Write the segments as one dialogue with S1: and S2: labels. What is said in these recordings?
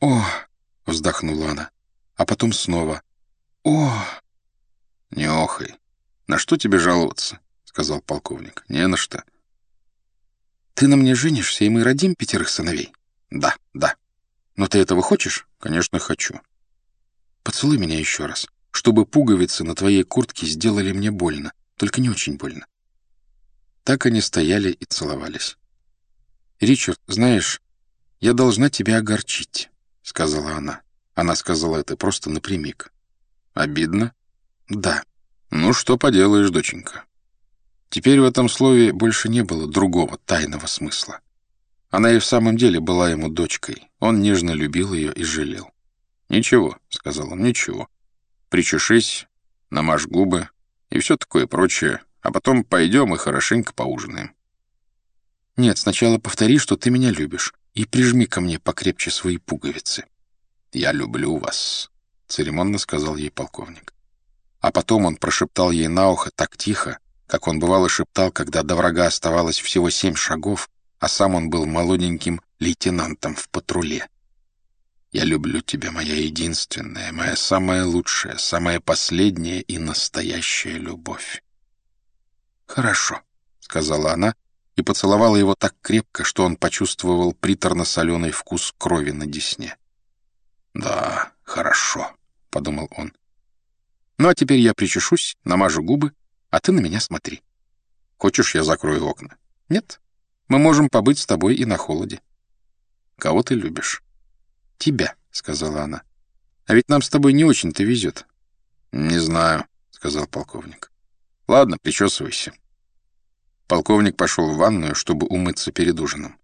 S1: «О!» — вздохнула она. А потом снова. «О!»
S2: «Не охай. На что тебе жаловаться?» — сказал полковник. «Не на что».
S1: «Ты на мне женишься, и мы родим пятерых сыновей?»
S2: «Да, да».
S1: «Но ты этого хочешь?»
S2: «Конечно, хочу».
S1: «Поцелуй меня еще раз, чтобы пуговицы на твоей куртке сделали мне больно, только не очень больно». Так они стояли и целовались. «Ричард, знаешь, я должна тебя огорчить», — сказала она. Она сказала это просто напрямик.
S2: «Обидно?»
S1: «Да».
S2: «Ну, что поделаешь, доченька?»
S1: Теперь в этом слове больше не было другого тайного смысла. Она и в самом деле была ему дочкой. Он нежно любил ее и жалел.
S2: «Ничего», — сказал он, — «ничего. Причешись, намажь губы и все такое прочее, а потом пойдем и хорошенько поужинаем».
S1: «Нет, сначала повтори, что ты меня любишь, и прижми ко мне покрепче свои пуговицы».
S2: «Я люблю вас», — церемонно сказал ей полковник.
S1: А потом он прошептал ей на ухо так тихо, как он бывало шептал, когда до врага оставалось всего семь шагов, а сам он был молоденьким лейтенантом в патруле. «Я люблю тебя, моя единственная, моя самая лучшая, самая последняя и настоящая любовь». «Хорошо», — сказала она и поцеловала его так крепко, что он почувствовал приторно-соленый вкус крови на десне.
S2: «Да, хорошо», — подумал он.
S1: «Ну а теперь я причешусь, намажу губы, а ты на меня смотри.
S2: Хочешь, я закрою окна?»
S1: «Нет, мы можем побыть с тобой и на холоде».
S2: «Кого ты любишь?»
S1: «Тебя», — сказала она. «А ведь нам с тобой не очень-то везет».
S2: «Не знаю», — сказал полковник. «Ладно, причесывайся». Полковник пошел в ванную, чтобы умыться перед ужином.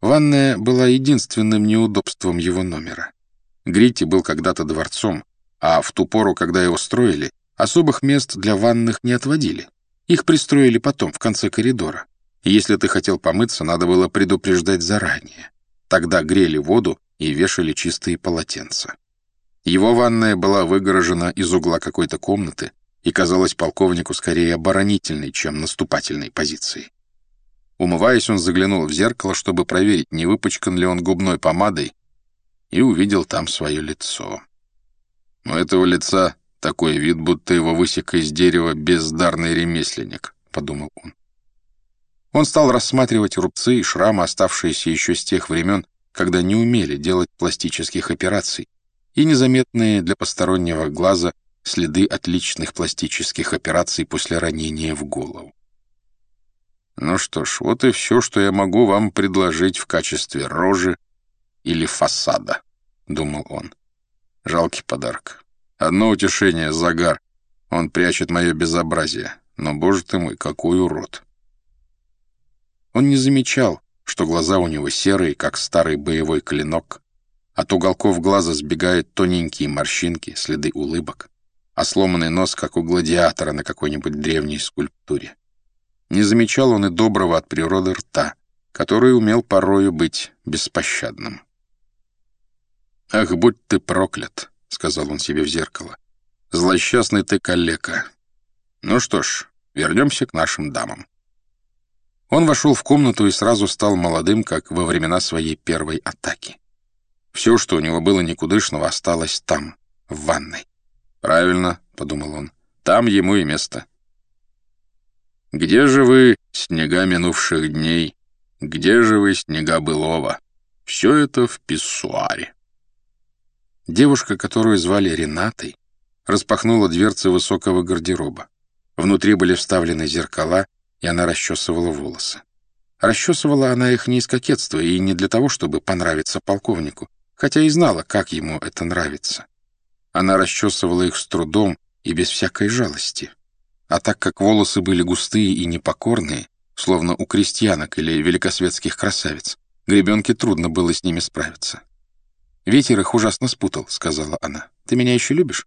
S1: Ванная была единственным неудобством его номера. Грити был когда-то дворцом, а в ту пору, когда его строили, особых мест для ванных не отводили. Их пристроили потом, в конце коридора. И если ты хотел помыться, надо было предупреждать заранее. Тогда грели воду и вешали чистые полотенца. Его ванная была выгорожена из угла какой-то комнаты и казалась полковнику скорее оборонительной, чем наступательной позицией. Умываясь, он заглянул в зеркало, чтобы проверить, не выпачкан ли он губной помадой, и увидел там свое лицо.
S2: У этого лица такой вид, будто его высек из дерева бездарный ремесленник, — подумал он.
S1: Он стал рассматривать рубцы и шрамы, оставшиеся еще с тех времен, когда не умели делать пластических операций, и незаметные для постороннего глаза следы отличных пластических операций после ранения в голову.
S2: Ну что ж, вот и все, что я могу вам предложить в качестве рожи или фасада, — думал он. Жалкий подарок. Одно утешение — загар. Он прячет мое безобразие. Но, боже ты мой, какой урод.
S1: Он не замечал, что глаза у него серые, как старый боевой клинок. От уголков глаза сбегают тоненькие морщинки, следы улыбок, а сломанный нос, как у гладиатора на какой-нибудь древней скульптуре. Не замечал он и доброго от природы рта, который умел порою быть беспощадным. «Ах, будь ты проклят!» — сказал он себе в зеркало. «Злосчастный ты калека. Ну что ж, вернемся к нашим дамам». Он вошел в комнату и сразу стал молодым, как во времена своей первой атаки. Все, что у него было никудышного, осталось там, в ванной.
S2: «Правильно», — подумал он, — «там ему и место». «Где же вы, снега минувших дней? Где же вы, снега былого? Все это в писсуаре».
S1: Девушка, которую звали Ренатой, распахнула дверцы высокого гардероба. Внутри были вставлены зеркала, и она расчесывала волосы. Расчесывала она их не из кокетства и не для того, чтобы понравиться полковнику, хотя и знала, как ему это нравится. Она расчесывала их с трудом и без всякой жалости. А так как волосы были густые и непокорные, словно у крестьянок или великосветских красавиц, гребенке трудно было с ними справиться. «Ветер их ужасно спутал», — сказала она. «Ты меня еще любишь?»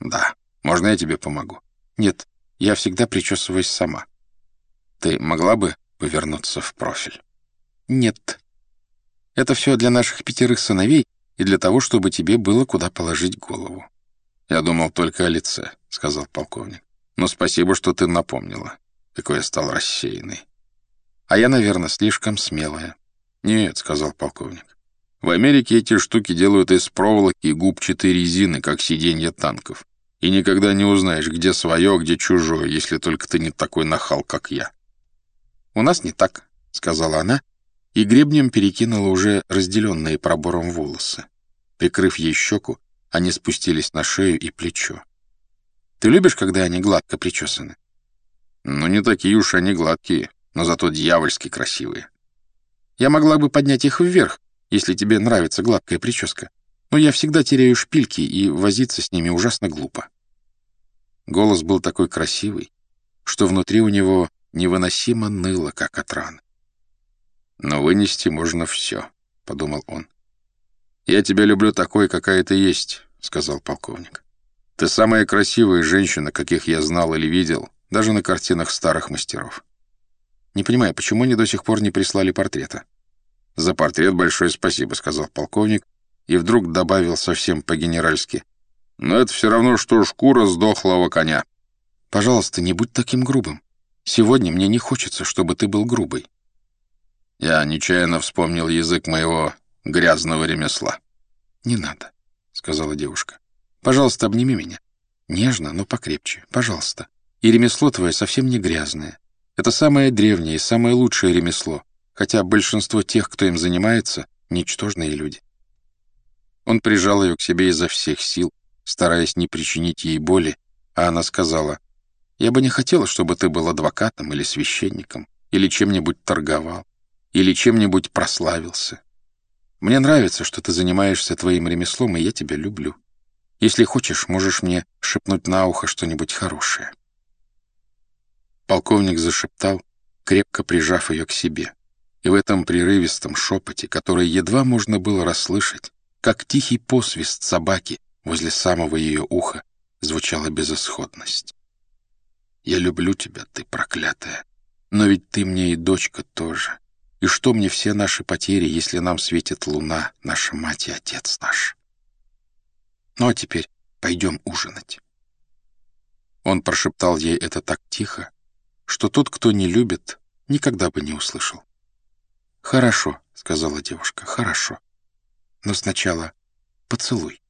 S2: «Да. Можно я тебе помогу?»
S1: «Нет, я всегда причесываюсь сама».
S2: Ты могла бы повернуться в профиль?
S1: Нет. Это все для наших пятерых сыновей и для того, чтобы тебе было куда положить голову.
S2: Я думал только о лице, — сказал полковник. Но спасибо, что ты напомнила. Какой я стал рассеянный.
S1: А я, наверное, слишком смелая.
S2: Нет, — сказал полковник. В Америке эти штуки делают из проволоки и губчатой резины, как сиденья танков. И никогда не узнаешь, где свое, где чужое, если только ты не такой нахал, как я.
S1: «У нас не так», — сказала она, и гребнем перекинула уже разделенные пробором волосы. Прикрыв ей щеку, они спустились на шею и плечо. «Ты любишь, когда они гладко причесаны?»
S2: «Ну, не такие уж они гладкие, но зато дьявольски красивые».
S1: «Я могла бы поднять их вверх, если тебе нравится гладкая прическа, но я всегда теряю шпильки, и возиться с ними ужасно глупо». Голос был такой красивый, что внутри у него невыносимо ныло, как от раны.
S2: «Но вынести можно все», — подумал он. «Я тебя люблю такой, какая ты есть», — сказал полковник. «Ты самая красивая женщина, каких я знал или видел, даже на картинах старых мастеров».
S1: «Не понимаю, почему они до сих пор не прислали портрета?»
S2: «За портрет большое спасибо», — сказал полковник, и вдруг добавил совсем по-генеральски. «Но это все равно, что шкура сдохлого коня».
S1: «Пожалуйста, не будь таким грубым. Сегодня мне не хочется, чтобы ты был грубый».
S2: Я нечаянно вспомнил язык моего грязного ремесла.
S1: «Не надо», — сказала девушка. «Пожалуйста, обними меня. Нежно, но покрепче. Пожалуйста. И ремесло твое совсем не грязное. Это самое древнее и самое лучшее ремесло, хотя большинство тех, кто им занимается, — ничтожные люди». Он прижал ее к себе изо всех сил, стараясь не причинить ей боли, а она сказала, «Я бы не хотела, чтобы ты был адвокатом или священником, или чем-нибудь торговал, или чем-нибудь прославился. Мне нравится, что ты занимаешься твоим ремеслом, и я тебя люблю. Если хочешь, можешь мне шепнуть на ухо что-нибудь хорошее». Полковник зашептал, крепко прижав ее к себе. И в этом прерывистом шепоте, который едва можно было расслышать, как тихий посвист собаки возле самого ее уха, звучала безысходность. «Я люблю тебя, ты проклятая, но ведь ты мне и дочка тоже. И что мне все наши потери, если нам светит луна, наша мать и отец наш? Ну а теперь пойдем ужинать. Он прошептал ей это так тихо, что тот, кто не любит, никогда бы не услышал. «Хорошо», — сказала девушка, — «хорошо. Но сначала поцелуй».